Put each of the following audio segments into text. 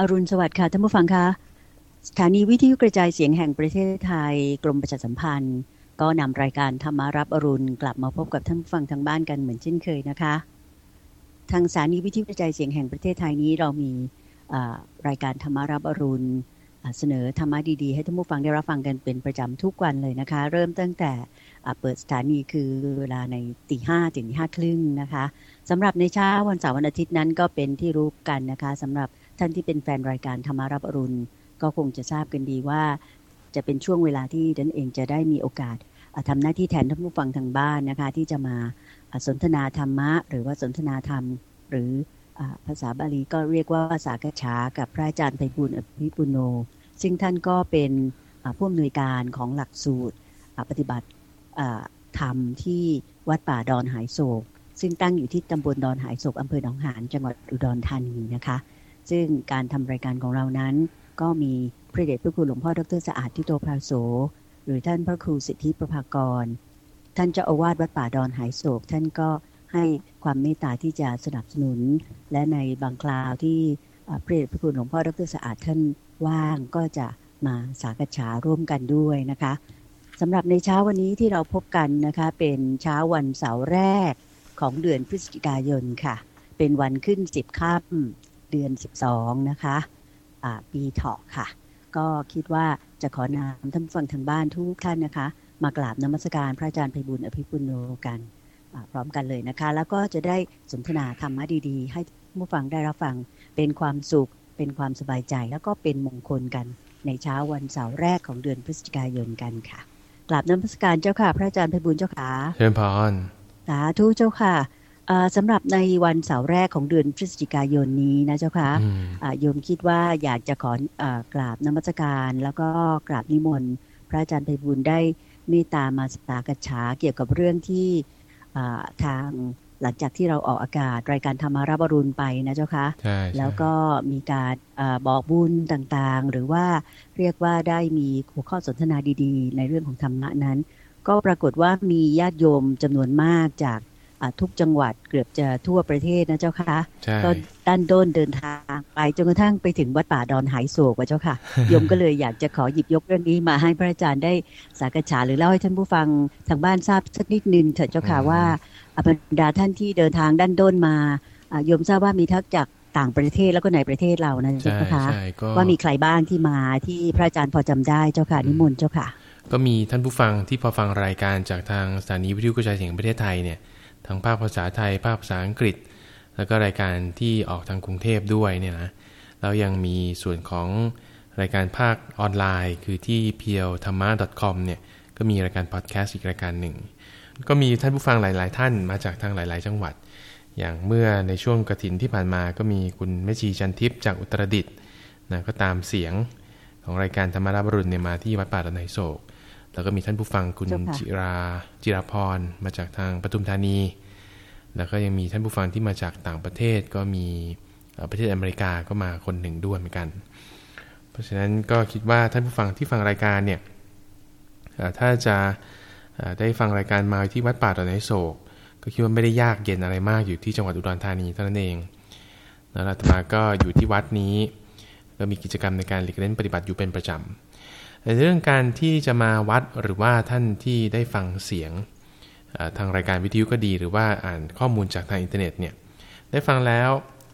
อรุณสวัสดิ์ค่ะท่านผู้ฟังคะสถานีวิทยุกระจายเสียงแห่งประเทศไทย กรมประชาสัมพันธ์ ก็นำรายการธรรมารับอรุณกลับมาพบกับท่านผู้ฟังทางบ้านกันเหมือนเช่นเคยนะคะ ทางสถานีวิทยุกระจายเสียงแห่งประเทศไทยนี้เรามีรายการธรรมารับอรุณเสนอธรรมะดีๆ ให้ท่านผู้ฟังได้รับฟังกันเป็นประจำทุกวันเลยนะคะ เริ่มตั้งแต่เปิดสถานีคือเวลาในตีห้าถึงห้าครึ่งนะคะสำหรับในเช้าวันเสาร์วันอาทิตย์นั้นก็เป็นที่รู้กันนะคะสำหรับ ท่านที่เป็นแฟนรายการธรรมารับอรุณ ก็คงจะทราบกันดีว่า จะเป็นช่วงเวลาที่ดันเองจะได้มีโอกาสทำหน้าที่แทนท่านผู้ฟังทางบ้านนะคะ ที่จะมาสนทนาธรรมะ หรือว่าสนทนาธรรม หรือภาษาบาลีก็เรียกว่าภาษากฉากับพระอาจารย์ไพบุญอภิปุโน ซึ่งท่านก็เป็นผู้อำนวยการของหลักสูตรปฏิบัติธรรมที่วัดป่าดอนหายโศก ซึ่งตั้งอยู่ที่ตำบลดอนหายโศกอำเภอหนองหานจังหวัดอุดรธานีนะคะ ซึ่งการทำรายการของเรานั้น ก็มีพระเดชพระคุณหลวงพ่อดรสะอาดทิโตพราโสหรือท่านพระครูสิทธิประภากร ท่านเจ้าอาวาสวัดป่าดอนหายโศก ท่านก็ให้ความเมตตาที่จะสนับสนุน และในบางคราวที่พระเดชพระคุณหลวงพ่อดรสะอาดท่านว่างก็จะมาสากฉาร่วมกันด้วยนะคะสำหรับในเช้าวันนี้ที่เราพบกันนะคะ เป็นเช้าวันเสาร์แรกของเดือนพฤศจิกายนค่ะ เป็นวันขึ้นสิบค่ำ เดือนสิบสองนะคะปีเถาะค่ะ ก็คิดว่าจะขอนำท่านฟังทางบ้านทุกท่านนะคะ มากราบนมัสการพระอาจารย์ไพบุญอภิปุโนกันพร้อมกันเลยนะคะ แล้วก็จะได้สนทนาธรรมะดีๆ ให้ผู้ฟังได้รับฟังเป็นความสุข เป็นความสบายใจ แล้วก็เป็นมงคลกัน ในเช้าวันเสาร์แรกของเดือนพฤศจิกายนกันค่ะกราบนมัสการเจ้าค่ะ พระอาจารย์ไพบุญเจ้าค่ะเชิญพรสาธุเจ้าค่ะ สำหรับในวันเสาร์แรกของเดือนพฤศจิกายนนี้นะเจ้าค่ะโยมคิดว่าอยากจะขอกราบนมัสการ แล้วก็กราบนิมนต์พระอาจารย์ไพบุญได้เมตตามาสตากฉาเกี่ยวกับเรื่องที่ทางหลังจากที่เราออกอากาศรายการธรรมาราบรุณไปนะเจ้าคะแล้วก็มีการอบอกบุญต่างๆ หรือว่าเรียกว่าได้มีหัวข้อสนทนาดีๆ ในเรื่องของธรรมะนั้น ก็ปรากฏว่ามีญาติโยมจำนวนมากจาก ทุกจังหวัดเกือบจะทั่วประเทศนะเจ้าค่ะก็ด้านด้นเดินทางไปจนกระทั่งไปถึงวัดป่าดอนหายโศกว่าเจ้าค่ะโยมก็เลยอยากจะขอหยิบยกเรื่องนี้มาให้พระอาจารย์ได้สักษาหรือเล่าให้ท่านผู้ฟังทางบ้านทราบสักนิดนึงเถิดเจ้าค่ะว่าบรรดาท่านที่เดินทางด้านด้นมาโยมทราบว่ามีทั้งจากต่างประเทศแล้วก็ในประเทศเรานะเจ้าค่ะว่ามีใครบ้างที่มาที่พระอาจารย์พอจำได้เจ้าค่ะนิมนต์เจ้าค่ะ ก็มีท่านผู้ฟังที่พอฟังรายการจากทางสถานีวิทยุกระจายเสียงประเทศไทยเนี่ย ทั้งภาคภาษาไทย ภาคภาษาอังกฤษ แล้วก็รายการที่ออกทางกรุงเทพด้วยเนี่ยนะแล้วยังมีส่วนของรายการภาคออนไลน์ คือที่ p e e l t h a m m a c o m เนี่ยก็มีรายการพอดแคสต์อีกรายการหนึ่ง ก็มีท่านผู้ฟังหลาย ๆ ท่านมาจากทางหลาย ๆ จังหวัด อย่างเมื่อในช่วงกระถินที่ผ่านมาก็มีคุณแม่ชีจันทิพย์จากอุตรดิตถ์นะก็ตามเสียงของรายการธรรมาราบรุณเนี่ยมาที่วัดป่าดอนไหโศก แล้วก็มีท่านผู้ฟังคุณจิราจิราพรมาจากทางปทุมธานี แล้วก็ยังมีท่านผู้ฟังที่มาจากต่างประเทศก็มีประเทศอเมริกาก็มาคนหนึ่งด้วยเหมือนกัน เพราะฉะนั้นก็คิดว่าท่านผู้ฟังที่ฟังรายการเนี่ยถ้าจะได้ฟังรายการมาที่วัดป่าตอนไหนโศก ก็คิดว่าไม่ได้ยากเย็นอะไรมากอยู่ที่จังหวัดอุดรธานีเท่านั้นเองแล้วอาตมาก็อยู่ที่วัดนี้ก็มีกิจกรรมในการหลีกเล่นปฏิบัติอยู่เป็นประจำใน เรื่องการที่จะมาวัดหรือว่าท่านที่ได้ฟังเสียงทางรายการวิทยุก็ดี หรือว่าอ่านข้อมูลจากทางอินเทอร์เน็ตเนี่ยได้ฟังแล้ว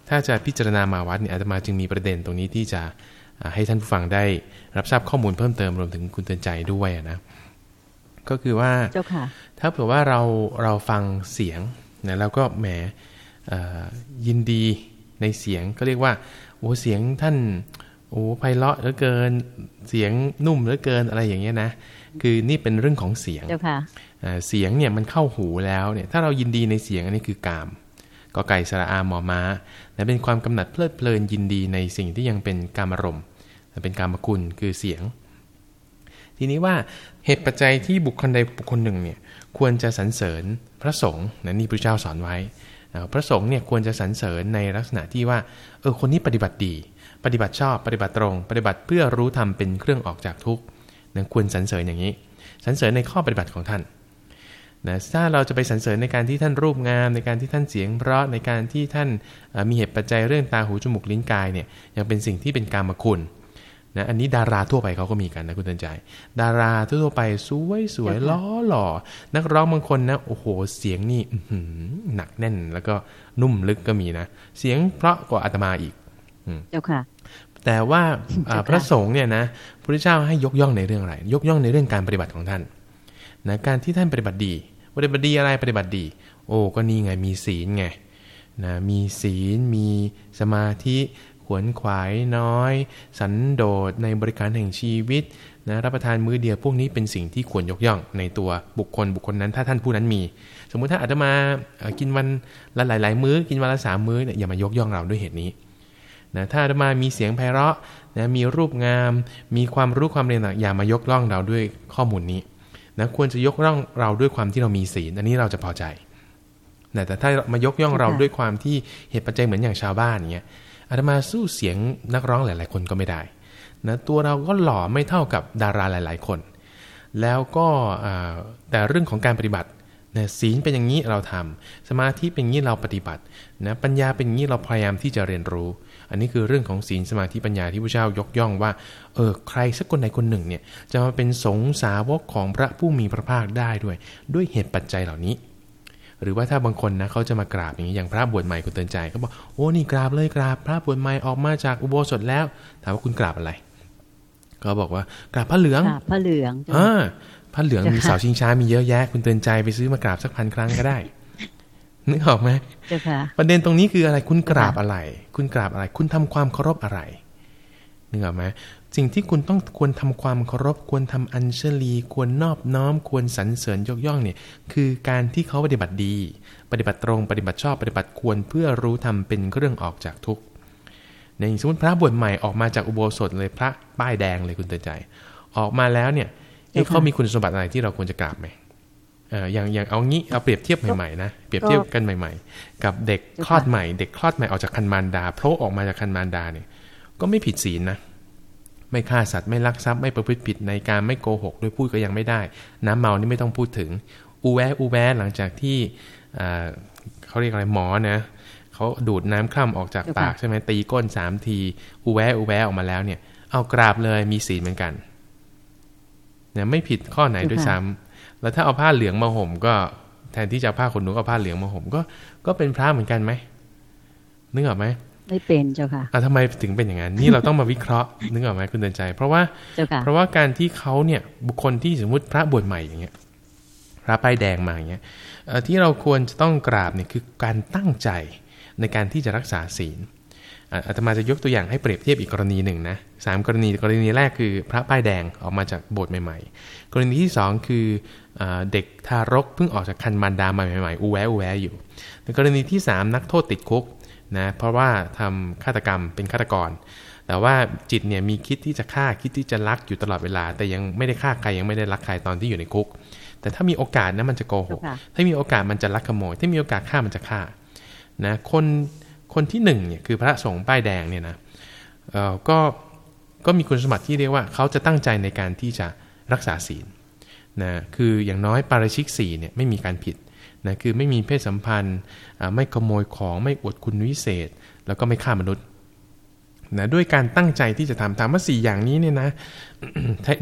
ถ้าจะพิจารณามาวัดเนี่ยอาตมาจึงมีประเด็นตรงนี้ที่จะให้ท่านผู้ฟังได้รับทราบข้อมูลเพิ่มเติมรวมถึงคุณเตือนใจด้วยนะก็คือว่าถ้าเผื่อว่าเราเราฟังเสียงนะแล้วก็แหมยินดีในเสียงก็เรียกว่าโอ้เสียงท่าน โอ้ไพเราะเหลือเกินเสียงนุ่มเหลือเกินอะไรอย่างเงี้ยนะคือนี่เป็นเรื่องของเสียงเสียงเนี่ยมันเข้าหูแล้วเนี่ยถ้าเรายินดีในเสียงอันนี้คือกามกอไก่สระอาหมอม้าและเป็นความกำหนัดเพลิดเพลินยินดีในสิ่งที่ยังเป็นกามารมณ์เป็นกามคุณคือเสียง ทีนี้ว่าเหตุปัจจัยที่บุคคลใดบุคคลหนึ่งเนี่ยควรจะสรรเสริญพระสงฆ์นะนี่พระเจ้าสอนไว้พระสงฆ์เนี่ยควรจะสรรเสริญในลักษณะที่ว่าเออคนนี้ปฏิบัติดี ปฏิบัติชอบปฏิบัติตรง ปฏิบัติเพื่อรู้ธรรมเป็นเครื่องออกจากทุกข์นะควรสรรเสริญอย่างนี้สรรเสริญในข้อปฏิบัติของท่านนะถ้าเราจะไปสรรเสริญในการที่ท่านรูปงาม ในการที่ท่านเสียงเพราะในการที่ท่านมีเหตุปัจจัยเรื่องตาหูจมูกลิ้นกายเนี่ยยังเป็นสิ่งที่เป็นกามคุณนะอันนี้ดาราทั่วไปเขาก็มีกันนะคุณเตือนใจ ดาราทั่วไปสวยสวยล้อหล่อ นักร้องบางคนนะโอ้โหเสียงนี่หนักแน่นแล้วก็นุ่มลึกก็มีนะ เสียงเพราะกว่าอาตมาอีก เจ้าค่ะ แต่ว่าพระสงฆ์เนี่ยนะพระพุทธเจ้าให้ยกย่องในเรื่องอะไร ยกย่องในเรื่องการปฏิบัติของท่านนะการที่ท่านปฏิบัติดี ปฏิบัติดีอะไรปฏิบัติดี โอ้ก็นี่ไงมีศีลไงนะมีศีลมีสมาธิขวนขวายน้อย สันโดษในบริการแห่งชีวิตนะรับประทานมื้อเดียวพวกนี้เป็นสิ่งที่ควรยกย่องในตัวบุคคลบุคคลนั้นถ้าท่านผู้นั้นมี สมมุติถ้าอาจจะมากินวันละหลาย ๆ มื้อกินวันละสามมื้อเนี่ยอย่ามายกย่องเราด้วยเหตุนี้ นะถ้าอาตมามีเสียงไพเราะนะมีรูปงาม มีความรู้ความเรียนต่างอย่ามายกย่องเราด้วยข้อมูลนี้นะควรจะยกย่องเราด้วยความที่เรามีศีลอันนี้เราจะพอใจนะแต่ถ้ามายกย่องเราด้วยความที่เหตุปัจจัยเหมือนอย่างชาวบ้านเงี้ยอาตมาสู้เสียงนักร้องหลาย ๆ คนก็ไม่ได้นะตัวเราก็หล่อไม่เท่ากับดาราหลาย ๆ คน แล้วก็แต่เรื่องของการปฏิบัติ นะศีลเป็นอย่างนี้เราทำสมาธิเป็นอย่างนี้เราปฏิบัตินะปัญญาเป็นอย่างนี้เราพยายามที่จะเรียนรู้ อันนี้คือเรื่องของศีลสมาธิปัญญาที่พระเจ้ายกย่องว่าเออใครสักคนใดคนหนึ่งเนี่ยจะมาเป็นสงสาวกของพระผู้มีพระภาคได้ด้วย ด้วยเหตุปัจจัยเหล่านี้ หรือว่าถ้าบางคนนะเขาจะมากราบอย่างนี้อย่างพระบวชใหม่คุณเตือนใจเขาบอกโอ้นี่กราบเลยกราบพระบวชใหม่ออกมาจากอุโบสถแล้ว ถามว่าคุณกราบอะไรก็บอกว่ากราบพระเหลืองพระเหลืองอ่า พระเหลืองมีเสาชิงช้ามีเยอะแยะ คุณเตือนใจไปซื้อมากราบสักพันครั้งก็ได้นึกออกไหมประเด็นตรงนี้คืออะไรคุณกราบอะไร คุณกราบอะไร คุณทำความเคารพอะไรนึกออกไหมสิ่งที่คุณต้องควรทำความเคารพ ควรทำอัญเชลี ควรนอบน้อม ควรสรรเสริญยกย่องเนี่ย คือการที่เขาปฏิบัติดี ปฏิบัติตรง ปฏิบัติชอบ ปฏิบัติควรเพื่อรู้ทำเป็นเรื่องออกจากทุกข์ในสมมติพระบวชใหม่ออกมาจากอุโบสถเลยพระป้ายแดงเลยคุณเตือนใจ ออกมาแล้วเนี่ย เขามีคุณสมบัติอะไรที่เราควรจะกราบไหมเอออย่างอย่างเอางี้เอาเปรียบเทียบใหม่ๆนะเปรียบเทียบกันใหม่ ๆ กับเด็กคลอดใหม่ เด็กคลอดใหม่ออกจากคันมารดาโผล่ออกมาจากคันมารดาเนี่ย ก็ไม่ผิดศีลนะไม่ฆ่าสัตว์ไม่ลักทรัพย์ไม่ประพฤติผิดในการไม่โกหกด้วยพูดก็ยังไม่ได้ น้ำเมานี่ไม่ต้องพูดถึง อูแวอูแวหลังจากที่เขาเรียกอะไรหมอนะเขาดูดน้ำคร่ำออกจากปากใช่ไหมตีก้นสามทีอูแวอูแวออกมาแล้วเนี่ย เอากราบเลยมีศีลเหมือนกัน เนี่ยไม่ผิดข้อไหนด้วยซ้ำแล้วถ้าเอาผ้าเหลืองมาห่มก็แทนที่จะผ้าขนหนูเอาผ้าเหลืองมาห่มก็ก็เป็นพระเหมือนกันไหมนึกออกไหมไม่เป็นเจ้าค่ะอะทำไมถึงเป็นอย่างนั้นนี่เราต้องมาวิเคราะห์นึกออกไหมคุณเดินใจ เพราะว่าเพราะว่าการที่เขาเนี่ยบุคคลที่สมมติพระบวชใหม่อย่างเงี้ยพระป้ายแดงมาอย่างเงี้ยที่เราควรจะต้องกราบเนี่ยคือการตั้งใจในการที่จะรักษาศีล อาตมาจะยกตัวอย่างให้เปรียบเทียบอีกกรณีหนึ่งนะสามกรณีกรณีแรกคือพระป้ายแดงออกมาจากโบสถ์ใหม่ๆ กรณีที่สองคือเด็กทารกเพิ่งออกจากคันมารดาใหม่ๆอูแวอูแวอยู่ในกรณีที่สามนักโทษติดคุกนะเพราะว่าทำฆาตกรรมเป็นฆาตกร แต่ว่าจิตเนี่ยมีคิดที่จะฆ่าคิดที่จะลักอยู่ตลอดเวลา แต่ยังไม่ได้ฆ่าใครยังไม่ได้ลักใครตอนที่อยู่ในคุก แต่ถ้ามีโอกาสนะมันจะโกหกถ้ามีโอกาสมันจะลักขโมย ถ้ามีโอกาสฆ่ามันจะฆ่านะคน คนที่หนึ่งเนี่ยคือพระสงฆ์ป้ายแดงเนี่ยนะเออก็ก็มีคุณสมบัติที่เรียกว่าเขาจะตั้งใจในการที่จะรักษาศีลนะคืออย่างน้อยปาราชิกสี่เนี่ยไม่มีการผิดนะคือไม่มีเพศสัมพันธ์ไม่ขโมยของไม่อวดคุณวิเศษ แล้วก็ไม่ฆ่ามนุษย์นะด้วยการตั้งใจที่จะทำถามว่าสี่อย่างนี้เนี่ยนะ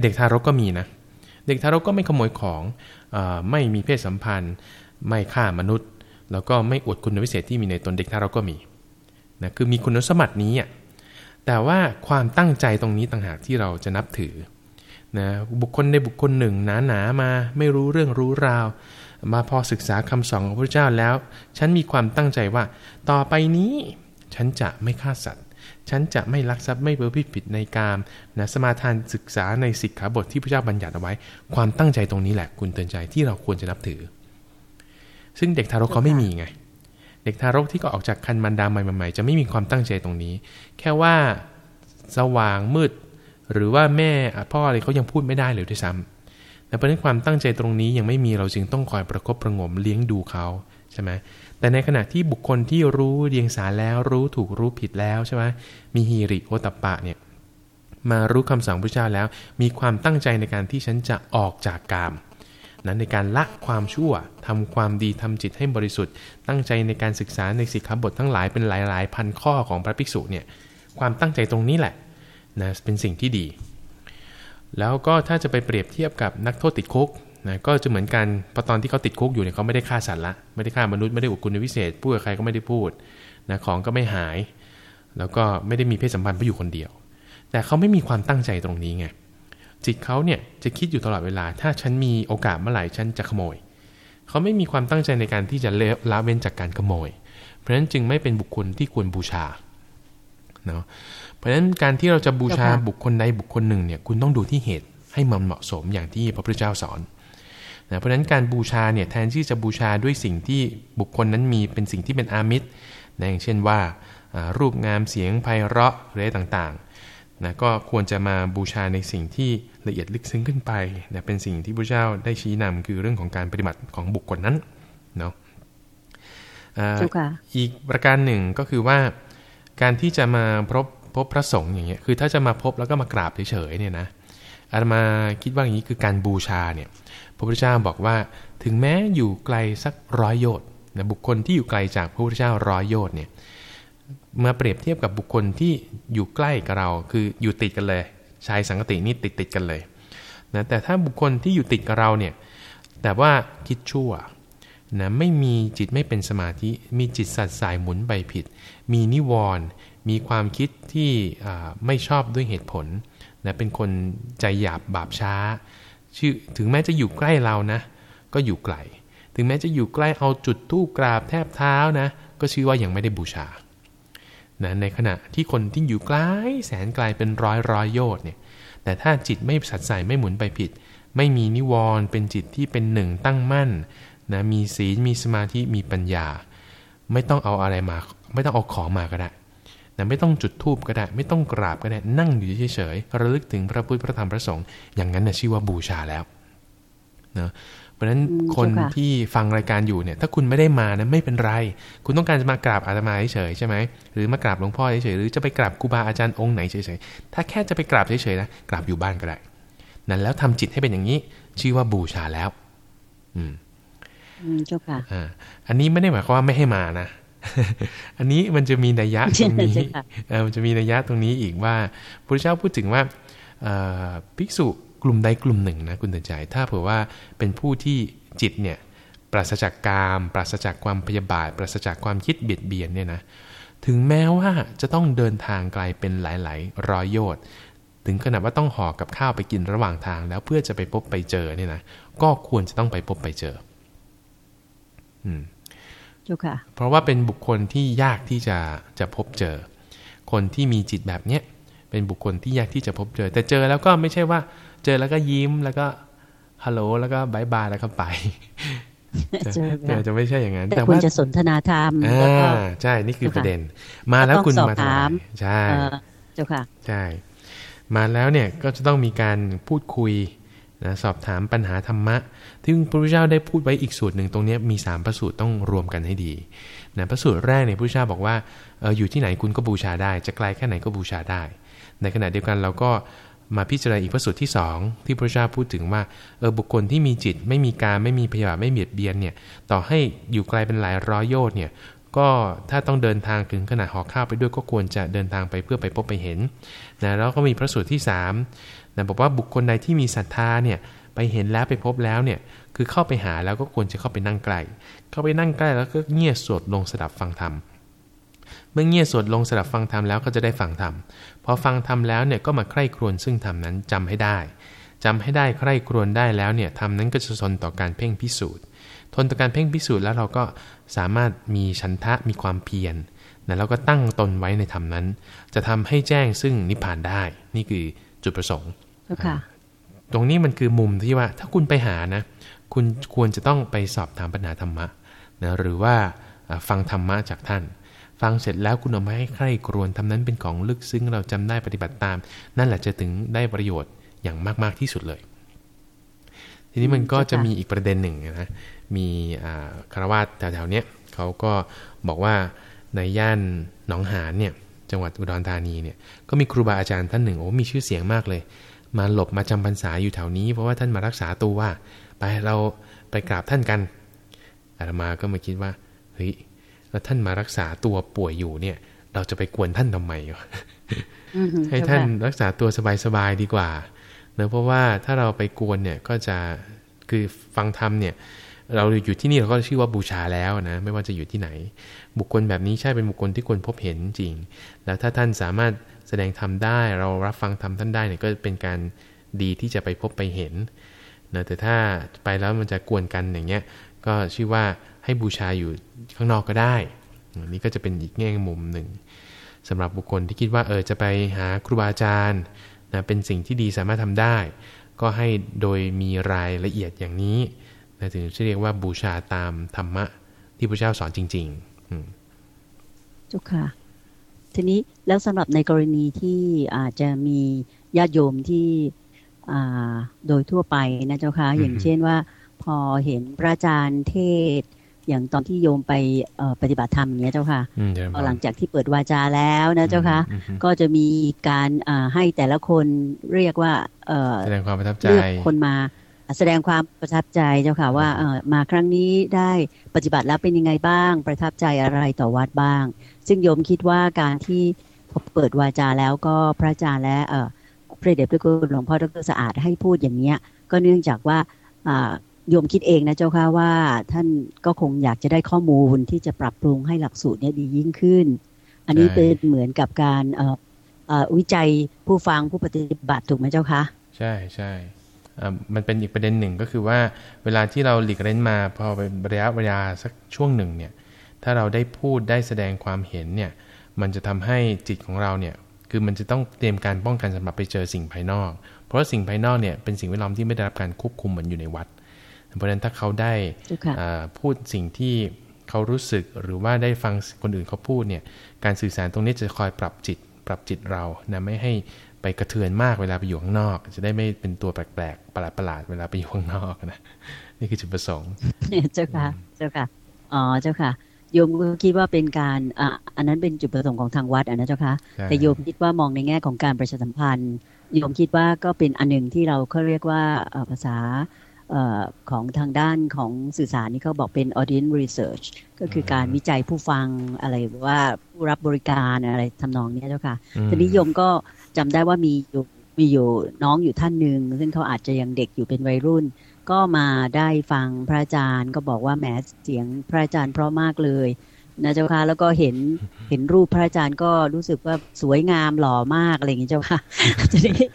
เด็กทารกก็มีนะเด็กทารกก็ไม่ขโมยของอไม่มีเพศสัมพันธ์ ไม่ฆ่ามนุษย์ แล้วก็ไม่อวดคุณวิเศษที่มีในตนเด็กทารกก็มี นะคือมีคุณสมบัตินี้อะแต่ว่าความตั้งใจตรงนี้ต่างหากที่เราจะนับถือนะบุคคลในบุคคลหนึ่งหนาหนามาไม่รู้เรื่องรู้ราว มาพอศึกษาคำสอนของพระเจ้าแล้ว ฉันมีความตั้งใจว่า ต่อไปนี้ ฉันจะไม่ฆ่าสัตว์ ฉันจะไม่ลักทรัพย์ไม่เบื่อผิดผิดในกามนะสมาทานศึกษาในสิกขาบทที่พระเจ้าบัญญัติเอาไว้ ความตั้งใจตรงนี้แหละคุณเตือนใจที่เราควรจะนับถือ ซึ่งเด็กทารกเขาไม่มีไง เด็กทารกที่ก็ออกจากคันมันดาใหม่ๆ จะไม่มีความตั้งใจตรงนี้ แค่ว่าสว่างมืด หรือว่าแม่พ่ออะไรเขายังพูดไม่ได้เลยด้วยซ้ำแต่เพราะนั้นความตั้งใจตรงนี้ยังไม่มีเราจึงต้องคอยประคบประงมเลี้ยงดูเขาใช่ไหมแต่ในขณะที่บุคคลที่รู้เรียงสาแล้วรู้ถูกรู้ผิดแล้วใช่ไหมมีฮีริโอตปะเนี่ยมารู้คำสั่งพระเจ้าแล้ว มีความตั้งใจในการที่ฉันจะออกจากกาม นั้นในการละความชั่วทำความดีทำจิตให้บริสุทธิ์ ตั้งใจในการศึกษาในสิกขาบททั้งหลายเป็นหลายๆ พันข้อของพระภิกษุเนี่ยความตั้งใจตรงนี้แหละนะเป็นสิ่งที่ดี แล้วก็ถ้าจะไปเปรียบเทียบกับนักโทษติดคุกนะก็จะเหมือนกันพอตอนที่เขาติดคุกอยู่เนี่ยเขาไม่ได้ฆ่าสัตว์ละไม่ได้ฆ่ามนุษย์ไม่ได้อุกุลวิเศษพูดกับใครก็ไม่ได้พูดนะของก็ไม่หาย แล้วก็ไม่ได้มีเพศสัมพันธ์เพราะอยู่คนเดียว แต่เขาไม่มีความตั้งใจตรงนี้ไง จิตเขาเนี่ยจะคิดอยู่ตลอดเวลา ถ้าฉันมีโอกาสเมื่อไหร่ฉันจะขโมย เขาไม่มีความตั้งใจในการที่จะละเว้นจากการขโมย เพราะฉะนั้นจึงไม่เป็นบุคคลที่ควรบูชาเนาะเพราะฉะนั้นการที่เราจะบูชาบุคคลใดบุคคลหนึ่งเนี่ยคุณต้องดูที่เหตุให้มันเหมาะสมอย่างที่พระพุทธเจ้าสอนนะเพราะฉะนั้นการบูชาเนี่ยแทนที่จะบูชาด้วยสิ่งที่บุคคลนั้นมีเป็นสิ่งที่เป็นอามิตรนะอย่างเช่นว่ารูปงามเสียงไพเราะอะไรต่างๆ นะก็ควรจะมาบูชาในสิ่งที่ละเอียดลึกซึ้งขึ้นไปนะเป็นสิ่งที่พระเจ้าได้ชี้นำคือเรื่องของการปฏิบัติของบุคคลนั้นเนาะอีกประการหนึ่งก็คือว่าการที่จะมาพบพบพระสงฆ์อย่างเงี้ยคือถ้าจะมาพบแล้วก็มากราบเฉยๆเนี่ยนะอาตมาคิดว่าอย่างนี้คือการบูชาเนี่ยพระพุทธเจ้าบอกว่าถึงแม้อยู่ไกลสักร้อยโยชน์นะบุคคลที่อยู่ไกลจากพระพุทธเจ้าร้อยโยชน์เนี่ย มาเปรียบเทียบกับบุคคลที่อยู่ใกล้กับเรา คืออยู่ติดกันเลย ชายสังกตินี่ติดติดกันเลยนะแต่ถ้าบุคคลที่อยู่ติดกับเราเนี่ย แต่ว่าคิดชั่วนะไม่มีจิตไม่เป็นสมาธิ มีจิตสัตว์สายหมุนไปผิด มีนิวรณ์มีความคิดที่ไม่ชอบด้วยเหตุผลนะเป็นคนใจหยาบบาปช้า ชื่อถึงแม้จะอยู่ใกล้เรานะ ก็อยู่ไกล ถึงแม้จะอยู่ใกล้เอาจุดตู้กราบแทบเท้านะ ก็ชื่อว่ายังไม่ได้บูชา นะในขณะที่คนที่อยู่ไกลแสนไกลเป็นร้อยร้อยโยชน์เนี่ยแต่ถ้าจิตไม่สัดใส่ไม่หมุนไปผิด ไม่มีนิวรณ์เป็นจิตที่เป็นหนึ่งตั้งมั่นนะมีศีลมีสมาธิมีปัญญา ไม่ต้องเอาอะไรมา ไม่ต้องเอาของมาก็ได้นะไม่ต้องจุดธูปก็ได้ ไม่ต้องกราบก็ได้ นั่งอยู่เฉยๆระลึกถึงพระพุทธพระธรรมพระสงฆ์อย่างนั้นนะชื่อว่าบูชาแล้วนะ เพราะฉะนั้นคนที่ฟังรายการอยู่เนี่ย ถ้าคุณไม่ได้มานะไม่เป็นไร คุณต้องการจะมากราบอาตมาเฉยๆใช่ไหมหรือมากราบหลวงพ่อเฉยๆหรือจะไปกราบครูบาอาจารย์องค์ไหนเฉยๆถ้าแค่จะไปกราบเฉยๆนะกราบอยู่บ้านก็ได้นั่นแล้วทำจิตให้เป็นอย่างนี้ ชื่อว่าบูชาแล้ว อืมเจ้าค่ะอ่าอันนี้ไม่ได้หมายความว่าไม่ให้มานะอันนี้มันจะมีนัยยะตรงนี้มันจะมีนัยยะตรงนี้อีกว่าพระเจ้าพูดถึงว่าภิกษุ กลุ่มใดกลุ่มหนึ่งนะคุณเตือนใจ ถ้าเผื่อว่าเป็นผู้ที่จิตเนี่ยปราศจากกาม ปราศจากความพยาบาท ปราศจากความคิดเบียดเบียนเนี่ยนะถึงแม้ว่าจะต้องเดินทางไกลเป็นหลาย ๆ ร้อยโยชน์ถึงขนาดว่าต้องห่อกับข้าวไปกินระหว่างทาง แล้วเพื่อจะไปพบไปเจอเนี่ยนะก็ควรจะต้องไปพบไปเจอ อืมเพราะว่าเป็นบุคคลที่ยากที่จะจะพบเจอ คนที่มีจิตแบบเนี้ยเป็นบุคคลที่ยากที่จะพบเจอ แต่เจอแล้วก็ไม่ใช่ว่า เจอแล้วก็ยิ้มแล้วก็ฮัลโหลแล้วก็บายบายแล้วก็ไปจะจะไม่ใช่อย่างนั้น แต่คุณจะสนทนาธรรมแล้วก็ใช่ นี่คือประเด็น มาแล้วคุณมาถามใช่เจ้าค่ะใช่มาแล้วเนี่ยก็จะต้องมีการพูดคุยนะสอบถามปัญหาธรรมะที่พระพุทธเจ้าได้พูดไว้อีกสูตรหนึ่งตรงนี้มี3พระสูตรต้องรวมกันให้ดีนะพระสูตรแรกเนี่ยพระพุทธเจ้าบอกว่าอออยู่ที่ไหนคุณก็บูชาได้ จะไกลแค่ไหนก็บูชาได้ ในขณะเดียวกันเราก็ มาพิจารณาอีกพระสูตรที่ 2 ที่พระเจ้าพูดถึงว่าเออบุคคลที่มีจิตไม่มีการไม่มีพยาบาทไม่เบียดเบียนเนี่ยต่อให้อยู่ไกลเป็นหลายร้อยโยชน์เนี่ยก็ถ้าต้องเดินทางถึงขนาดหอข้าวไปด้วยก็ควรจะเดินทางไปเพื่อไปพบไปเห็นนะแล้วก็มีพระสูตรที่3นะบอกว่าบุคคลใดที่มีศรัทธาเนี่ยไปเห็นแล้วไปพบแล้วเนี่ยคือเข้าไปหาแล้วก็ควรจะเข้าไปนั่งใกล้เข้าไปนั่งใกล้แล้วก็เงี่ยสวดลงสดับฟังธรรมเมื่อเงี่ยสวดลงสดับฟังธรรมแล้วก็จะได้ฟังธรรม พอฟังธรรมแล้วเนี่ยก็มาใคร่ครวญซึ่งธรรมนั้นจำให้ได้จำให้ได้ใคร่ครวญได้แล้วเนี่ยธรรมนั้นก็จะทนต่อการเพ่งพิสูจน์ ทนต่อการเพ่งพิสูจน์แล้วเราก็สามารถมีชันทะมีความเพียรนะแล้วก็ตั้งตนไว้ในธรรมนั้น จะทำให้แจ้งซึ่งนิพพานได้ นี่คือจุดประสงค์ตรงนี้มันคือมุมที่ว่า ถ้าคุณไปหานะ คุณควรจะต้องไปสอบถามปัญหาธรรมะนะหรือว่าฟังธรรมะจากท่าน ฟังเสร็จแล้วคุณเอามาให้ใครครวญทำนั้นเป็นของลึกซึ้งเราจำได้ปฏิบัติตาม นั่นแหละจะถึงได้ประโยชน์อย่างมาก ๆ ที่สุดเลย ทีนี้มันก็จะมีอีกประเด็นหนึ่งนะมีคารวาสแถวๆนี้เขาก็บอกว่าในย่านหนองหานเนี่ยจังหวัดอุดรธานีเนี่ยก็มีครูบาอาจารย์ท่านหนึ่งโอ้มีชื่อเสียงมากเลย มาหลบมาจำพรรษาอยู่แถวนี้ เพราะว่าท่านมารักษาตัวว่า ไปเราไปกราบท่านกันอาตมาก็มาคิดว่าเฮ้ย แล้วท่านมารักษาตัวป่วยอยู่เนี่ย เราจะไปกวนท่านทำไมให้ท่านรักษาตัวสบายๆดีกว่าเนะเพราะว่าถ้าเราไปกวนเนี่ยก็จะคือฟังธรรมเนี่ย เราอยู่ที่นี่เราก็ชื่อว่าบูชาแล้วนะไม่ว่าจะอยู่ที่ไหน บุคคลแบบนี้ใช่เป็นบุคคลที่ควรพบเห็นจริง แล้วถ้าท่านสามารถแสดงธรรมได้เรารับฟังธรรมท่านได้เนี่ยก็เป็นการดีที่จะไปพบไปเห็นนะแต่ถ้าไปแล้วมันจะกวนกันอย่างเงี้ยก็ชื่อว่า ให้บูชาอยู่ข้างนอกก็ได้อันนี้ก็จะเป็นอีกแง่มุมหนึ่งสำหรับบุคคลที่คิดว่าเออจะไปหาครูบาอาจารย์นะเป็นสิ่งที่ดีสามารถทำได้ ก็ให้โดยมีรายละเอียดอย่างนี้นะถึงจะเรียกว่าบูชาตามธรรมะที่พระเจ้าสอนจริงๆจุกค่ะ ทีนี้แล้วสำหรับในกรณีที่อาจจะมีญาติโยมที่โดยทั่วไปนะเจ้าค่ะอย่างเช่นว่า พอเห็นพระอาจารย์เทศ อย่างตอนที่โยมไปปฏิบัติธรรมเนี้ยเจ้าค่ะพอหลังจากที่เปิดวาจาแล้วนะเจ้าค่ะ ก็จะมีการให้แต่ละคนเรียกว่าแสดงความประทับใจเลือกคนมาแสดงความประทับใจเจ้าค่ะว่ามาครั้งนี้ได้ปฏิบัติแล้วเป็นยังไงบ้าง ประทับใจอะไรต่อวัดบ้าง ซึ่งโยมคิดว่าการที่พอเปิดวาจาแล้วก็พระอาจารย์และพระเดชพระคุณหลวงพ่อดรสะอาดให้พูดอย่างเนี้ย ก็เนื่องจากว่า โยมคิดเองนะเจ้าค่ะว่า ท่านก็คงอยากจะได้ข้อมูลที่จะปรับปรุงให้หลักสูตรนี้ดียิ่งขึ้น อันนี้เป็นเหมือนกับการวิจัยผู้ฟังผู้ปฏิบัติถูกไหมเจ้าคะใช่ใช่มันเป็นอีกประเด็นหนึ่งก็คือว่าเวลาที่เราหลีกเล่นมาพอเป็นระยะเวลาสักช่วงหนึ่งเนี่ยถ้าเราได้พูดได้แสดงความเห็นเนี่ยมันจะทำให้จิตของเราเนี่ยคือมันจะต้องเตรียมการป้องกันสำหรับไปเจอสิ่งภายนอก เพราะสิ่งภายนอกเนี่ยเป็นสิ่งแวดล้อมที่ไม่ได้รับการควบคุมเหมือนอยู่ในวัดเพราะฉะนั้นถ้าเขาได้พูดสิ่งที่เขารู้สึกหรือว่าได้ฟังคนอื่นเขาพูดเนี่ยการสื่อสารตรงนี้จะคอยปรับจิต ปรับจิตเรานะไม่ให้ไปกระเทือนมากเวลาไปอยู่ข้างนอก จะได้ไม่เป็นตัวแปลกๆประหลาดๆเวลาไปอยู่ข้างนอกนะนี่คือจุดประสงค์เจ้าค่ะเจ้าค่ะอ๋อเจ้าค่ะโยมก็คิดว่าเป็นการอะอันนั้นเป็นจุดประสงค์ของทางวัดอะนะเจ้าค่ะแต่โยมคิดว่ามองในแง่ของการประชาสัมพันธ์โยมคิดว่าก็เป็นอันหนึ่งที่เราเขาเรียกว่าภาษา ของทางด้านของสื่อสารนี่เขาบอกเป็น audience research ก็คือการวิจัยผู้ฟังอะไรว่าผู้รับบริการอะไรทำนองนี้เจ้าค่ะทีนี้โยมก็จำได้ว่ามีอยู่มีอยู่น้องอยู่ท่านหนึ่งซึ่งเขาอาจจะยังเด็กอยู่เป็นวัยรุ่น ก็มาได้ฟังพระอาจารย์ก็บอกว่าแหมเสียงพระอาจารย์เพราะมากเลย นะเจ้าค่ะแล้วก็เห็นเห็นรูปพระอาจารย์ก็รู้สึกว่าสวยงามหล่อมากอะไรอย่างนี้เจ้าค่ะทีนี้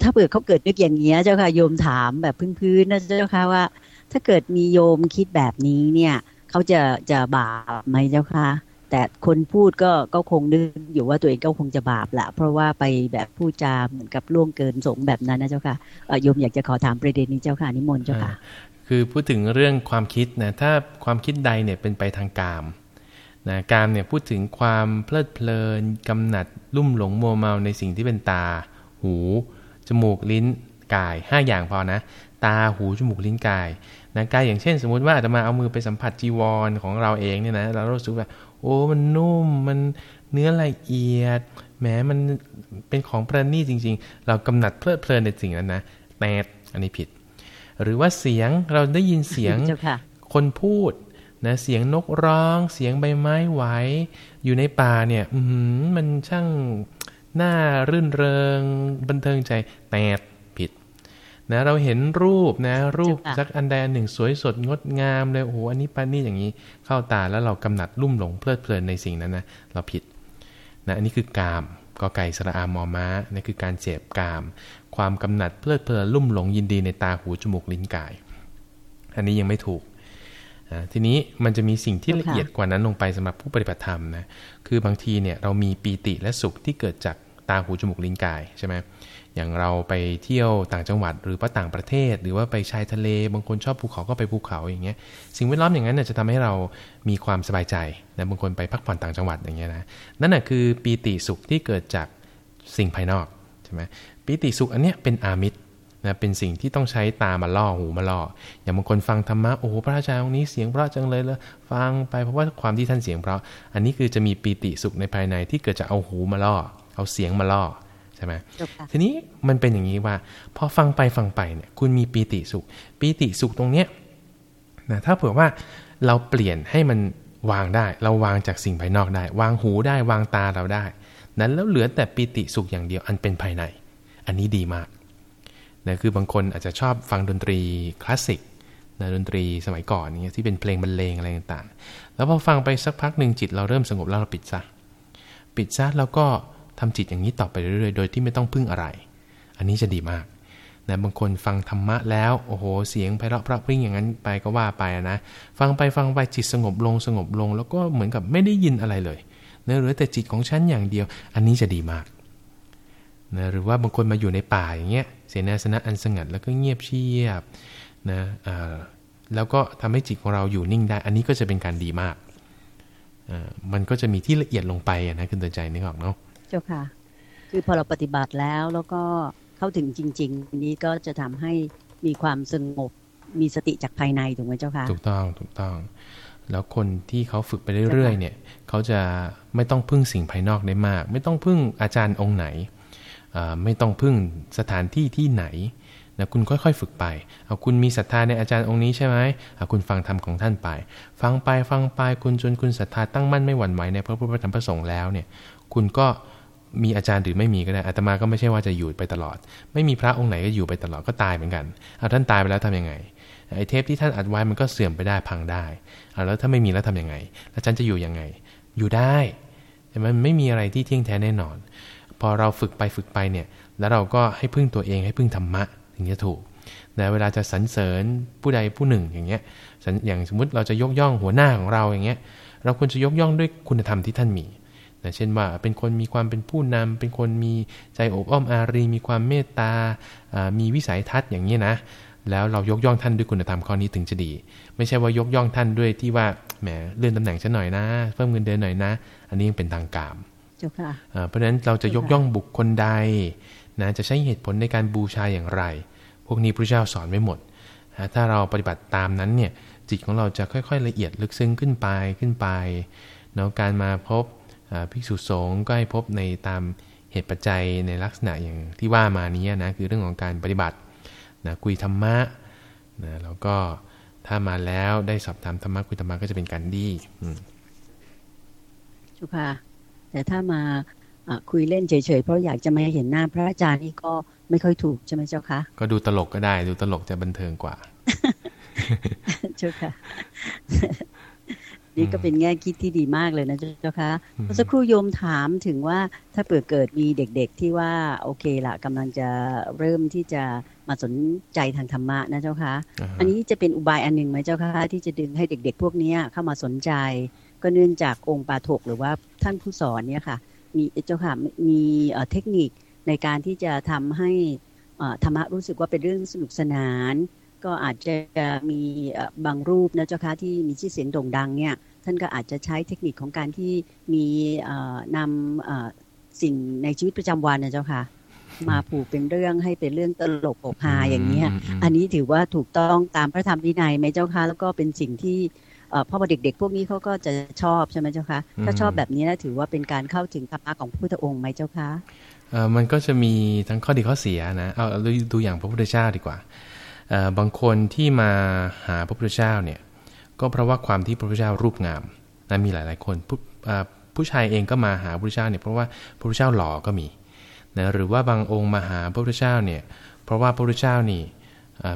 ถ้าเปิดเขาเกิดนึกอย่างเงี้ยเจ้าค่ะโยมถามแบบพื้นๆนะเจ้าค่ะว่า ถ้าเกิดมีโยมคิดแบบนี้เนี่ยเขาจะจะบาปไหมเจ้าค่ะแต่คนพูดก็ก็คงนึกอยู่ว่าตัวเองก็คงจะบาปแหละเพราะว่าไปแบบพูดจาเหมือนกับล่วงเกินสงแบบนั้นนะเจ้าค่ะโยมอยากจะขอถามประเด็นนี้เจ้าค่ะนิมนต์เจ้าค่ะ คือพูดถึงเรื่องความคิดนะถ้าความคิดใดเนี่ยเป็นไปทางกาม นะการเนี่ยพูดถึงความเพลิดเพลินกำหนัดลุ่มหลงมัวเมาในสิ่งที่เป็นตา หู จมูกลิ้นกาย 5 อย่างพอนะ ตาหูจมูกลิ้นกายนะกายอย่างเช่น สมมุติว่าอาตมาเอามือไปสัมผัสจีวรของเราเองเนี่ยนะเรารู้สึกว่าโอ้มันนุ่มมันเนื้อละเอียดแม้มันเป็นของประณีตจริง ๆ เรากำหนัดเพลิดเพลินในสิ่งนั้นนะแตดอันนี้ผิด หรือว่าเสียงเราได้ยินเสียงคนพูด นะเสียงนกร้อง เสียงใบไม้ไหวอยู่ในป่าเนี่ยอืมันช่างน่ารื่นเริง บันเทิงใจแตดผิดนะเราเห็นรูปนะ รูปสักอันใดอันหนึ่งสวยสดงดงามเลยโอ้โหอันนี้ปานนี่อย่างนี้เข้าตาแล้วเรากำหนัดลุ่มหลงเพลิดเพลินในสิ่งนั้นนะเราผิดนะอันนี้คือกามกอไก่สระอามอม้านี่คือการเจ็บกาม ความกำหนัดเพลิดเพลินลุ่มหลงยินดีในตาหูจมูกลิ้นกาย อันนี้ยังไม่ถูก ทีนี้มันจะมีสิ่งที่ละเอียดกว่านั้นลงไปสำหรับผู้ปฏิบัติธรรมนะคือบางทีเนี่ยเรามีปีติและสุขที่เกิดจากตาหูจมูกลิ้นกายใช่ไหมอย่างเราไปเที่ยวต่างจังหวัดหรือว่าต่างประเทศ หรือว่าไปชายทะเล บางคนชอบภูเขาก็ไปภูเขาอย่างเงี้ย สิ่งแวดล้อมอย่างนั้นเนี่ยจะทำให้เรามีความสบายใจนะบางคนไปพักผ่อนต่างจังหวัดอย่างเงี้ยนะนั่นแหะคือปีติสุขที่เกิดจากสิ่งภายนอกใช่ไหมปีติสุขอันเนี้ยเป็นอามิตร นะเป็นสิ่งที่ต้องใช้ตามาล่อหูมาล่อ อย่างบางคนฟังธรรมะโอ้โหพระอาจารย์องค์นี้เสียงเพราะจังเลยแล้วฟังไปเพราะว่าความที่ท่านเสียงเพราะ อันนี้คือจะมีปีติสุขในภายในที่เกิดจากเอาหูมาล่อ เอาเสียงมาล่อใช่ช่ไหมเจ้าค่ะทีนี้มันเป็นอย่างนี้ว่าพอฟังไปฟังไปเนี่ยคุณมีปีติสุข ปีติสุขตรงเนี้ยนะถ้าเผื่อว่าเราเปลี่ยนให้มันวางได้ เราวางจากสิ่งภายนอกได้ วางหูได้วางตาเราได้ นั้นแล้วเหลือแต่ปีติสุขอย่างเดียวอันเป็นภายใน อันนี้ดีมาก นะคือบางคนอาจจะชอบฟังดนตรีคลาสสิกนะดนตรีสมัยก่อนเนี้ยที่เป็นเพลงบรรเลงอะไรต่างๆ แล้วพอฟังไปสักพักหนึ่งจิตเราเริ่มสงบแล้วเราปิดซะปิดซะแล้วก็ทำจิตอย่างนี้ต่อไปเรื่อยๆ โดยที่ไม่ต้องพึ่งอะไร อันนี้จะดีมากนะบางคนฟังธรรมะแล้วโอ้โหเสียงไพเราะพระพริ้งอย่างนั้นไปก็ว่าไปนะฟังไปฟังไปจิตสงบลงสงบลง แล้วก็เหมือนกับไม่ได้ยินอะไรเลยเนะเหลือแต่จิตของฉันอย่างเดียว อันนี้จะดีมาก นะหรือว่าบางคนมาอยู่ในป่าอย่างเงี้ยเสนาสนะอันสงัดแล้วก็เงียบเชียบนะอ่าแล้วก็ทำให้จิตของเราอยู่นิ่งได้ อันนี้ก็จะเป็นการดีมากอ่ามันก็จะมีที่ละเอียดลงไปอะนะคุณตัวใจนึกออกเนาะเจ้าค่ะ คือพอเราปฏิบัติแล้วแล้วก็เข้าถึงจริงๆนี้ก็จะทำให้มีความสงบมีสติจากภายในถูกไหมเจ้าค่ะถูกต้องถูกต้อง แล้วคนที่เขาฝึกไปเรื่อยๆเนี่ย เขาจะไม่ต้องพึ่งสิ่งภายนอกได้มาก ไม่ต้องพึ่งอาจารย์องค์ไหนอ่า ไม่ต้องพึ่งสถานที่ที่ไหนนะคุณค่อยๆ ฝึกไป เอาคุณมีศรัทธาในอาจารย์องค์นี้ใช่ไหมเอาคุณฟังธรรมของท่านไป ฟังไปฟังไปคุณจนคุณศรัทธาตั้งมั่นไม่หวั่นไหวในพระพุทธธรรมพระสงฆ์แล้วเนี่ย คุณก็มีอาจารย์หรือไม่มีก็ได้อาตมาก็ไม่ใช่ว่าจะอยู่ไปตลอด ไม่มีพระองค์ไหนก็อยู่ไปตลอดก็ตายเหมือนกันเอาท่านตายไปแล้วทำยังไงไอ้เทปที่ท่านอัดไว้มันก็เสื่อมไปได้พังได้เอาแล้วถ้าไม่มีแล้วทำยังไง แล้วฉันจะอยู่ยังไง อยู่ได้แต่มันไม่มีอะไรที่เที่ยงแท้แน่นอน อเราฝึกไปฝึกไปเนี่ย แล้วเราก็ให้พึ่งตัวเองให้พึ่งธรรมะถึงจะถูกแต่เวลาจะสรรเสริญผู้ใดผู้หนึ่งอย่างเงี้ยอย่างสมมุติเราจะยกย่องหัวหน้าของเราอย่างเงี้ย เราควรจะยกย่องด้วยคุณธรรมที่ท่านมีนะเช่นว่าเป็นคนมีความเป็นผู้นำเป็นคนมีใจโอบอ้อมอารี มีความเมตตา มีวิสัยทัศน์อย่างนี้ยนะ แล้วเรายกย่องท่านด้วยคุณธรรมข้อนี้ถึงจะดี ไม่ใช่ว่ายกย่องท่านด้วยที่ว่าแหมเลื่อนตำแหน่งฉันหน่อยนะ เพิ่มเงินเดือนหน่อยนะ อันนี้ยังเป็นทางกาม เจ้าค่ะอ่าเพราะฉะนั้นเราจะยกย่องบุคคลใดนะจะใช้เหตุผลในการบูชาอย่างไร พวกนี้พระเจ้าสอนไว้หมดอ่าถ้าเราปฏิบัติตามนั้นเนี่ยจิตของเราจะค่อยๆ ละเอียดลึกซึ้งขึ้นไปขึ้นไปเนาะการมาพบอ่าภิกษุสงฆ์ก็ให้พบในตามเหตุปัจจัยในลักษณะอย่างที่ว่ามานี้นะคือเรื่องของการปฏิบัตินะคุยธรรมะนะแล้วก็ถ้ามาแล้วได้สอบถามธรรมะคุยธรรมะก็จะเป็นการดีอืมเจ้าค่ะ แต่ถ้ามาอะคุยเล่นเฉยๆ เพราะอยากจะมาเห็นหน้าพระอาจารย์นี่ก็ไม่ค่อยถูกใช่ไหมเจ้าคะ ก็ดูตลกก็ได้ดูตลกจะบันเทิงกว่า เจ้าค่ะ นี่ก็เป็นแง่คิดที่ดีมากเลยนะเจ้าค่ะเมื่อสักครู่โยมถามถึงว่าถ้าเปิดเกิดมีเด็กๆที่ว่าโอเคละกำลังจะเริ่มที่จะมาสนใจทางธรรมะนะเจ้าค่ะอ่าฮะอันนี้จะเป็นอุบายอันหนึ่งไหมเจ้าค่ะที่จะดึงให้เด็ก ๆ พวกเนี้ยเข้ามาสนใจ ก็เนื่องจากองค์ปาถกหรือว่า ท่านผู้สอนเนี่ยค่ะ มีเจ้าค่ะมีเอ่อเทคนิคในการที่จะทำให้เอ่อธรรมะรู้สึกว่าเป็นเรื่องสนุกสนาน ก็อาจจะมีเอ่อบางรูปนะเจ้าค่ะที่มีชื่อเสียงโด่งดังเนี่ยท่านก็อาจจะใช้เทคนิคของการที่มีเอ่อนำเอ่อสิ่งในชีวิตประจำวันนะเจ้าค่ะ มาผูกเป็นเรื่องให้เป็นเรื่องตลกโปกฮาอย่างเงี้ยมอันนี้ถือว่าถูกต้องตามพระธรรมวินัยไหมเจ้าคะแล้วก็เป็นสิ่งที่ เอ่อเพราะว่าเด็ก ๆ พวกนี้เขาก็จะชอบใช่ไหมเจ้าคะถ้าชอบแบบนี้นะถือว่าเป็นการเข้าถึงธรรมะของพระพุทธองค์ไหมเจ้าคะเอ่อมันก็จะมีทั้งข้อดีข้อเสียนะเอาเอาดูดูอย่างพระพุทธเจ้าดีกว่าเอ่อบางคนที่มาหาพระพุทธเจ้าเนี่ยก็เพราะว่าความที่พระพุทธเจ้ารูปงามนะมีหลาย ๆ คนผู้เอ่อผู้ชายเองก็มาหาพระพุทธเจ้าเนี่ยเพราะว่าพระพุทธเจ้าหล่อก็มีนะหรือว่าบางองค์มาหาพระพุทธเจ้าเนี่ยเพราะว่าพระพุทธเจ้านี่เอ่อ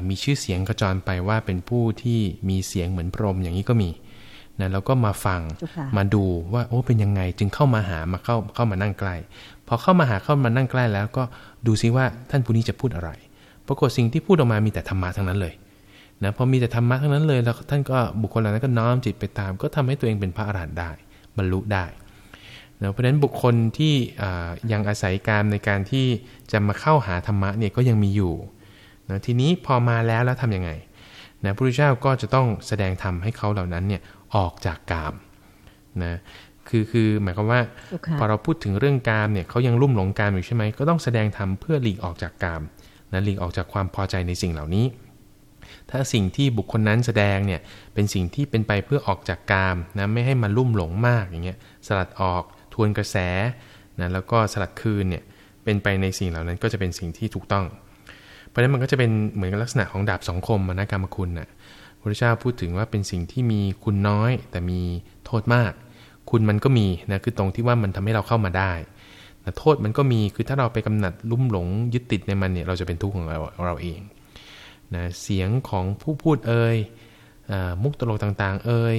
มีชื่อเสียงกระจรไปว่าเป็นผู้ที่มีเสียงเหมือนพรหมอย่างนี้ก็มีนะแล้วก็มาฟังเจ้าค่ะมาดูว่าโอ้เป็นยังไงจึงเข้ามาหามาเข้าเข้ามานั่งใกล้พอเข้ามาหาเข้ามานั่งใกล้แล้วก็ดูซิว่าท่านผู้นี้จะพูดอะไร ปรากฏสิ่งที่พูดออกมามีแต่ธรรมะทั้งนั้นเลยนะพอมีแต่ธรรมะทั้งนั้นเลยแล้วท่านก็บุคคลเหล่านั้นก็น้อมจิตไปตาม ก็ทำให้ตัวเองเป็นพระอรหันต์ได้บรรลุได้นะเพราะฉะนั้นบุคคลที่อ่ายังอาศัยการในการที่จะมาเข้าหาธรรมะเนี่ยก็ยังมีอยู่ นะทีนี้พอมาแล้วแล้วทำยังไงนะพระพุทธเจ้าก็จะต้องแสดงธรรมให้เขาเหล่านั้นเนี่ยออกจากกามนะคือคือหมายความว่าเจ้าค่ะพอเราพูดถึงเรื่องกามเนี่ยเขายังลุ่มหลงกามอยู่ใช่ไหมก็ต้องแสดงธรรมเพื่อหลีกออกจากกามนะหลีกออกจากความพอใจในสิ่งเหล่านี้ ถ้าสิ่งที่บุคคลนั้นแสดงเนี่ยเป็นสิ่งที่เป็นไปเพื่อออกจากกามนะไม่ให้มันลุ่มหลงมากอย่างเงี้ยสลัดออกทวนกระแสนะแล้วก็สลัดคืนเนี่ยเป็นเป็นไปในสิ่งเหล่านั้นก็จะเป็นสิ่งที่ถูกต้อง เพราะนั้นมันก็จะเป็นเหมือนลักษณะของดาบสองคมนะกรรมคุณนะ่ะพระเจ้าพูดถึงว่าเป็นสิ่งที่มีคุณน้อย แต่มีโทษมาก คุณมันก็มีนะคือตรงที่ว่ามันทำให้เราเข้ามาได้แต่โทษมันก็มีคือถ้าเราไปกำหนัดลุ่มหลงยึดติดในมันเนี่ยเราจะเป็นทุกข์ของเราเราเองนะเสียงของผู้พูดเอ่ยมุกตลกต่างๆ เอ่ย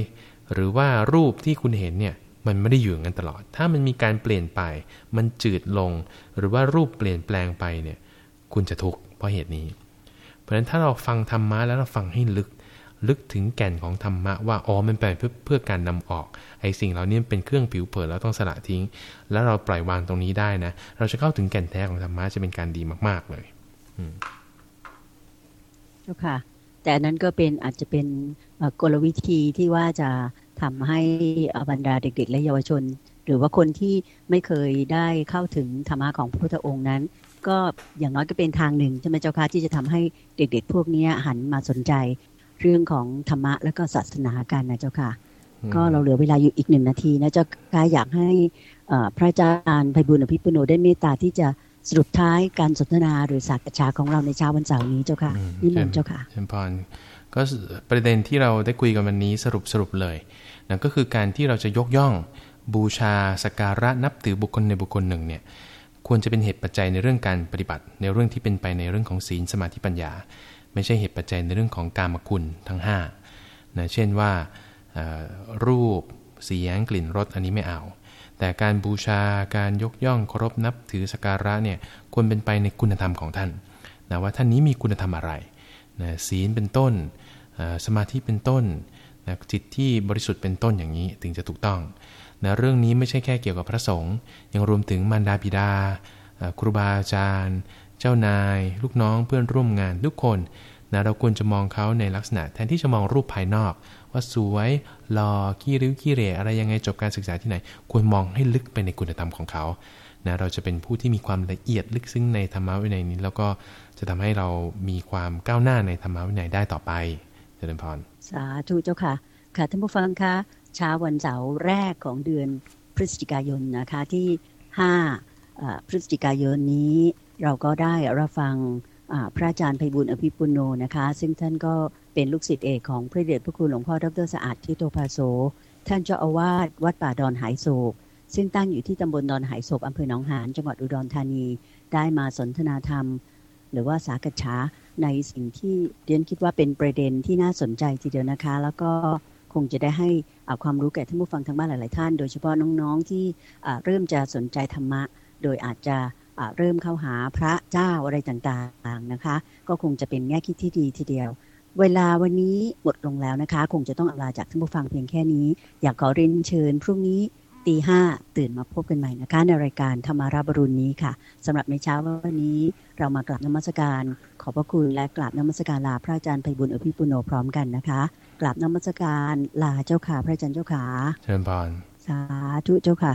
หรือว่ารูปที่คุณเห็นเนี่ยมันไม่ได้อยู่งันตลอด ถ้ามันมีการเปลี่ยนไป มันจืดลง หรือว่ารูปเปลี่ยนแปลงไปเนี่ย คุณจะทุกข์ เพราะเหตุนี้ เพราะฉะนั้นถ้าเราฟังธรรมะแล้วเราฟังให้ลึกลึกถึงแก่นของธรรมะว่าอ๋อมันเป็นเพื่อเพื่อการนำออกไอ้สิ่งเหล่านี้เป็นเครื่องผิวเผินแล้วต้องสละทิ้ง แล้วเราปล่อยวางตรงนี้ได้นะ เราจะเข้าถึงแก่นแท้ของธรรมะจะเป็นการดีมาก ๆเลยอืมค่ะ แต่นั้นก็เป็นอาจจะเป็นกลวิธีที่ว่าจะทำให้บรรดาเด็ก ๆ และเยาวชน หรือว่าคนที่ไม่เคยได้เข้าถึงธรรมะของพระพุทธองค์นั้น ก็อย่างน้อยก็เป็นทางหนึ่งใช่ไหมเจ้าค่ะที่จะทำให้เด็กๆ พวกนี้หันมาสนใจ เรื่องของธรรมะและก็ศาสนากันนะเจ้าค่ะ ก็เราเหลือเวลาอยู่อีกหนึ่งนาทีนะเจ้าค่ะอยากให้พระอาจารย์ไพบุญอภิปุโนได้เมตตาที่จะสรุปท้ายการสนทนาหรือสักษาของเราในเช้าวันเสาร์นี้เจ้าค่ะนิมนต์เจ้าค่ะเชิญพรก็ประเด็นที่เราได้คุยกันวันนี้สรุปสรุปเลยนั่นก็คือการที่เราจะยกย่อง บูชาสการะนับถือบุคคลในบุคคลหนึ่งเนี่ยควรจะเป็นเหตุปัจจัยในเรื่องการปฏิบัติ ในเรื่องที่เป็นไปในเรื่องของศีลสมาธิปัญญา ไม่ใช่เหตุปัจจัยในเรื่องของกามคุณทั้ง5นะเช่นว่ารูปเสียงกลิ่นรสอันนี้ไม่เอา แต่การบูชาการยกย่องเคารพนับถือสการะเนี่ยควรเป็นไปในคุณธรรมของท่านนะว่าท่านนี้มีคุณธรรมอะไรนะศีลเป็นต้นสมาธิเป็นต้นนะจิตที่บริสุทธิ์เป็นต้นอย่างนี้ถึงจะถูกต้อง นะเรื่องนี้ไม่ใช่แค่เกี่ยวกับพระสงฆ์ยังรวมถึงมารดาบิดา ครูบาอาจารย์ เจ้านาย ลูกน้องเพื่อนร่วมงานทุกคนนะเราควรจะมองเขาในลักษณะแทนที่จะมองรูปภายนอก ว่าสวยหล่อขี้ริ้วขี้เรอะไรยังไงจบการศึกษาที่ไหน ควรมองให้ลึกไปในคุณธรรมของเขานะเราจะเป็นผู้ที่มีความละเอียดลึกซึ้งในธรรมะวินัยนี้ แล้วก็จะทำให้เรามีความก้าวหน้าในธรรมะวินัยได้ต่อไปเจริญพรสาธุเจ้าค่ะ ค่ะท่านผู้ฟังคะ เช้าวันเสาร์แรกของเดือนพฤศจิกายนนะคะที่ 5 พฤศจิกายนนี้เราก็ได้รับฟังพระอาจารย์ไพบุญอภิปุโนนะคะ ซึ่งท่านก็เป็นลูกศิษย์เอกของพระเดชพระคุณหลวงพ่อดรสะอาดทิโตภาโซ ท่านเจ้าอาวาสวัดป่าดอนหายโศก ซึ่งตั้งอยู่ที่ตำบลดอนหายโศกอำเภอหนองหานจังหวัดอุดรธานีได้มาสนทนาธรรม หรือว่าสากฉาในสิ่งที่เรียนคิดว่าเป็นประเด็นที่น่าสนใจทีเดียวนะคะ แล้วก็ คงจะได้ให้ความรู้แก่ท่านผู้ฟังทางบ้านหลาย ๆ ท่าน โดยเฉพาะน้อง ๆ ที่เริ่มจะสนใจธรรมะ โดยอาจจะเริ่มเข้าหาพระเจ้าอะไรต่าง ๆ นะคะ ก็คงจะเป็นแง่คิดที่ดีทีเดียว เวลาวันนี้หมดลงแล้วนะคะ คงจะต้องอลาจากท่านผู้ฟังเพียงแค่นี้ อยากขอเรียนเชิญพรุ่งนี้ตีห้าตื่นมาพบกันใหม่นะคะ ในรายการธรรมาราบรุณนี้ค่ะสำหรับในเช้าวันนี้ เรามากราบนมัสการ ขอบพระคุณและกราบนมัสการลาพระอาจารย์ไพบุญอภิปุโนพร้อมกันนะคะ กราบนมัสการลาเจ้าค่ะพระอาจารย์เจ้าค่ะเชิญพานสาธุเจ้าค่ะ